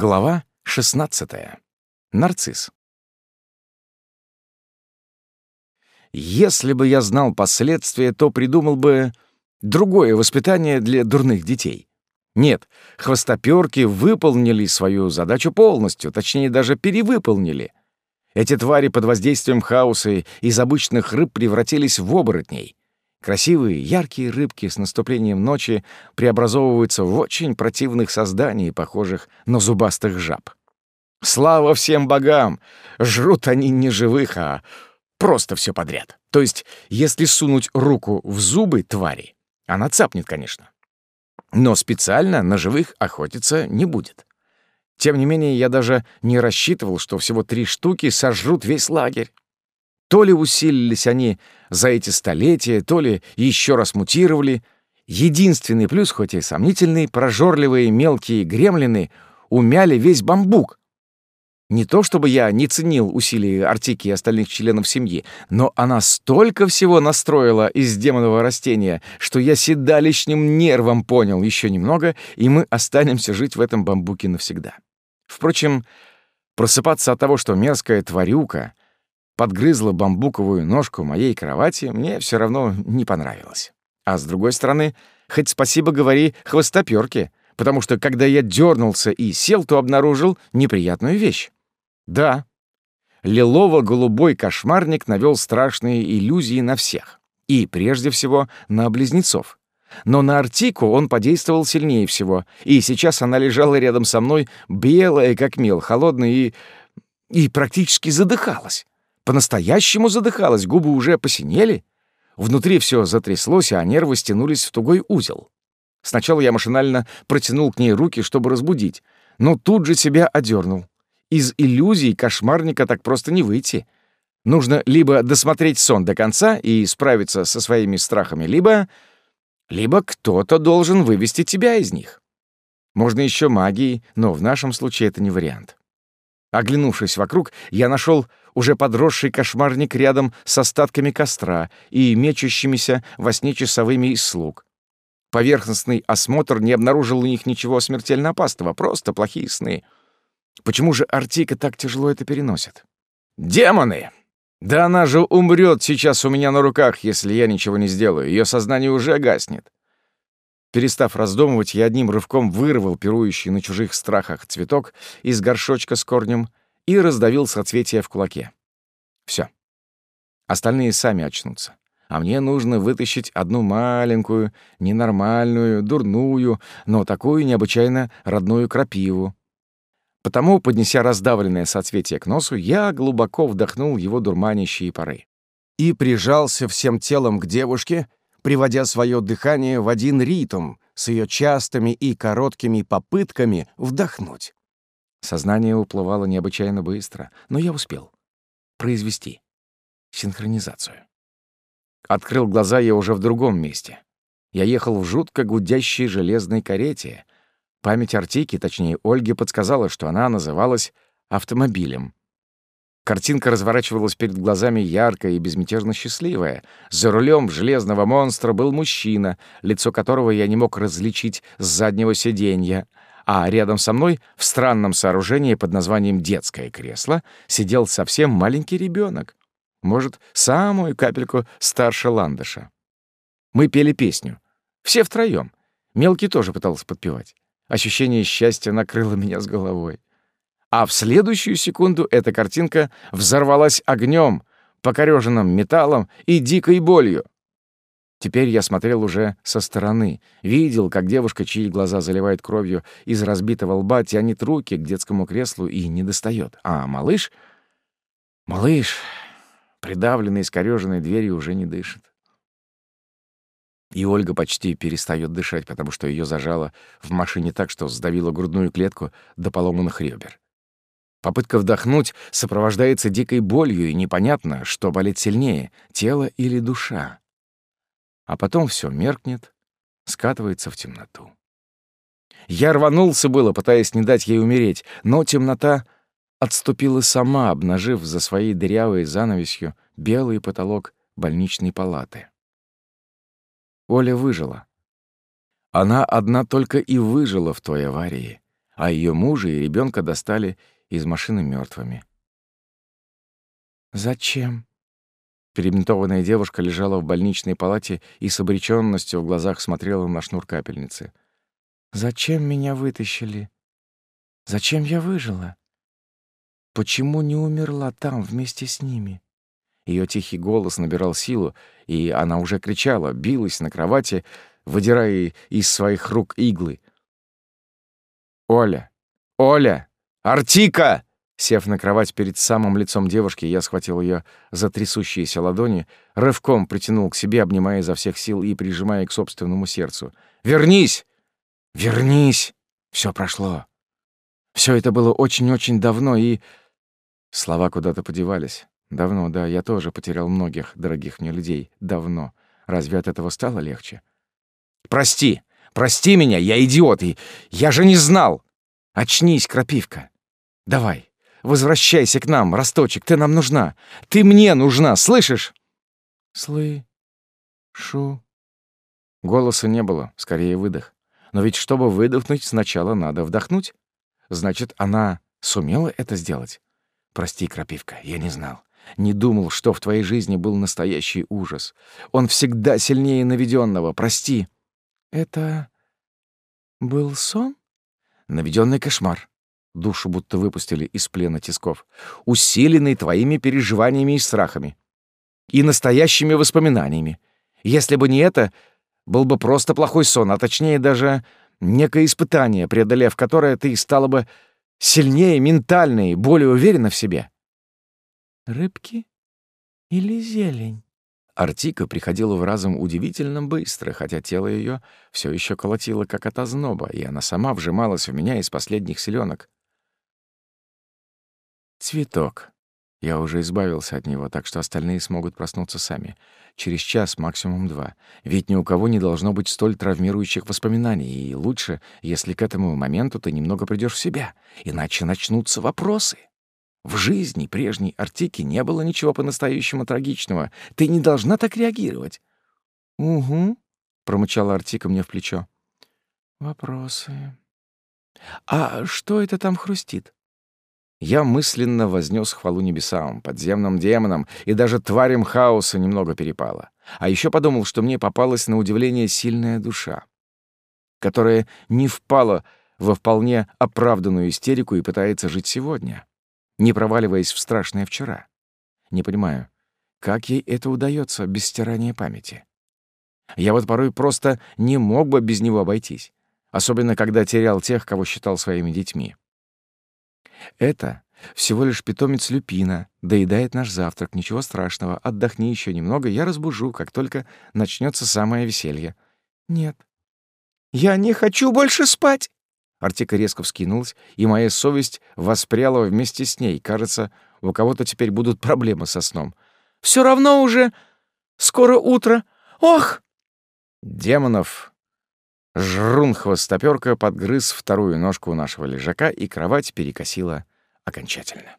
Глава 16. Нарцисс. Если бы я знал последствия, то придумал бы другое воспитание для дурных детей. Нет, хвостопёрки выполнили свою задачу полностью, точнее, даже перевыполнили. Эти твари под воздействием хаоса из обычных рыб превратились в оборотней. Красивые, яркие рыбки с наступлением ночи преобразовываются в очень противных созданий, похожих на зубастых жаб. Слава всем богам! Жрут они не живых, а просто все подряд. То есть, если сунуть руку в зубы твари, она цапнет, конечно. Но специально на живых охотиться не будет. Тем не менее, я даже не рассчитывал, что всего три штуки сожрут весь лагерь. То ли усилились они за эти столетия, то ли еще раз мутировали. Единственный плюс, хоть и сомнительный, прожорливые мелкие гремлины умяли весь бамбук. Не то чтобы я не ценил усилий Артики и остальных членов семьи, но она столько всего настроила из демонового растения, что я седалищным нервом понял еще немного, и мы останемся жить в этом бамбуке навсегда. Впрочем, просыпаться от того, что мерзкая тварюка подгрызла бамбуковую ножку моей кровати, мне все равно не понравилось. А с другой стороны, хоть спасибо говори хвостопёрке, потому что когда я дернулся и сел, то обнаружил неприятную вещь. Да, лилово-голубой кошмарник навел страшные иллюзии на всех. И, прежде всего, на близнецов. Но на Артику он подействовал сильнее всего, и сейчас она лежала рядом со мной, белая, как мел, холодная и... и практически задыхалась. По-настоящему задыхалась, губы уже посинели. Внутри все затряслось, а нервы стянулись в тугой узел. Сначала я машинально протянул к ней руки, чтобы разбудить, но тут же себя одернул. Из иллюзий кошмарника так просто не выйти. Нужно либо досмотреть сон до конца и справиться со своими страхами, либо... либо кто-то должен вывести тебя из них. Можно еще магией, но в нашем случае это не вариант. Оглянувшись вокруг, я нашел уже подросший кошмарник рядом с остатками костра и мечущимися во сне часовыми из слуг. Поверхностный осмотр не обнаружил у них ничего смертельно опасного, просто плохие сны. Почему же Артика так тяжело это переносит? «Демоны! Да она же умрет сейчас у меня на руках, если я ничего не сделаю. Ее сознание уже гаснет». Перестав раздумывать, я одним рывком вырвал пирующий на чужих страхах цветок из горшочка с корнем и раздавил соцветие в кулаке. Все. Остальные сами очнутся. А мне нужно вытащить одну маленькую, ненормальную, дурную, но такую необычайно родную крапиву. Потому, поднеся раздавленное соцветие к носу, я глубоко вдохнул его дурманящие пары и прижался всем телом к девушке, приводя свое дыхание в один ритм с ее частыми и короткими попытками вдохнуть. Сознание уплывало необычайно быстро, но я успел произвести синхронизацию. Открыл глаза я уже в другом месте. Я ехал в жутко гудящей железной карете. Память Артики, точнее Ольги, подсказала, что она называлась автомобилем. Картинка разворачивалась перед глазами яркая и безмятежно счастливая. За рулем железного монстра был мужчина, лицо которого я не мог различить с заднего сиденья — а рядом со мной, в странном сооружении под названием «детское кресло», сидел совсем маленький ребенок, может, самую капельку старше ландыша. Мы пели песню. Все втроем. Мелкий тоже пытался подпевать. Ощущение счастья накрыло меня с головой. А в следующую секунду эта картинка взорвалась огнем, покореженным металлом и дикой болью. Теперь я смотрел уже со стороны, видел, как девушка, чьи глаза заливают кровью из разбитого лба, тянет руки к детскому креслу и не достает. А малыш... Малыш, придавленный искорёженной дверью, уже не дышит. И Ольга почти перестает дышать, потому что ее зажало в машине так, что сдавило грудную клетку до поломанных ребер. Попытка вдохнуть сопровождается дикой болью, и непонятно, что болит сильнее — тело или душа а потом все меркнет, скатывается в темноту. Я рванулся было, пытаясь не дать ей умереть, но темнота отступила сама, обнажив за своей дырявой занавесью белый потолок больничной палаты. Оля выжила. Она одна только и выжила в той аварии. а ее мужа и ребенка достали из машины мертвыми. «Зачем?» Перебинтованная девушка лежала в больничной палате и с обречённостью в глазах смотрела на шнур капельницы. «Зачем меня вытащили? Зачем я выжила? Почему не умерла там вместе с ними?» Ее тихий голос набирал силу, и она уже кричала, билась на кровати, выдирая из своих рук иглы. «Оля! Оля! Артика!» Сев на кровать перед самым лицом девушки, я схватил ее за трясущиеся ладони, рывком притянул к себе, обнимая изо всех сил и прижимая к собственному сердцу. «Вернись! Вернись! Все прошло. Все это было очень-очень давно, и...» Слова куда-то подевались. Давно, да, я тоже потерял многих дорогих мне людей. Давно. Разве от этого стало легче? «Прости! Прости меня, я идиот, и я же не знал! Очнись, крапивка! Давай, Возвращайся к нам, Росточек, ты нам нужна. Ты мне нужна, слышишь? Слы... Шу... Голоса не было, скорее выдох. Но ведь чтобы выдохнуть, сначала надо вдохнуть. Значит, она сумела это сделать? Прости, Крапивка, я не знал. Не думал, что в твоей жизни был настоящий ужас. Он всегда сильнее наведенного. Прости. Это был сон? Наведенный кошмар. Душу будто выпустили из плена тисков. Усиленный твоими переживаниями и страхами. И настоящими воспоминаниями. Если бы не это, был бы просто плохой сон, а точнее даже некое испытание, преодолев которое ты стала бы сильнее, ментальнее, более уверена в себе. Рыбки или зелень? Артика приходила в разум удивительно быстро, хотя тело ее все еще колотило, как от озноба, и она сама вжималась в меня из последних селенок. Цветок. Я уже избавился от него, так что остальные смогут проснуться сами. Через час, максимум два. Ведь ни у кого не должно быть столь травмирующих воспоминаний, и лучше, если к этому моменту ты немного придешь в себя, иначе начнутся вопросы. В жизни прежней Артики не было ничего по-настоящему трагичного. Ты не должна так реагировать. «Угу», — промычала Артика мне в плечо. «Вопросы. А что это там хрустит?» Я мысленно вознес хвалу небесам, подземным демонам и даже тварям хаоса немного перепало. А еще подумал, что мне попалась на удивление сильная душа, которая не впала во вполне оправданную истерику и пытается жить сегодня, не проваливаясь в страшное вчера. Не понимаю, как ей это удается без стирания памяти? Я вот порой просто не мог бы без него обойтись, особенно когда терял тех, кого считал своими детьми. Это всего лишь питомец люпина, доедает наш завтрак, ничего страшного, отдохни еще немного, я разбужу, как только начнется самое веселье. Нет. Я не хочу больше спать. Артика резко вскинулась, и моя совесть воспряла вместе с ней. Кажется, у кого-то теперь будут проблемы со сном. Все равно уже скоро утро. Ох! Демонов Жрун-хвостопёрка подгрыз вторую ножку нашего лежака, и кровать перекосила окончательно.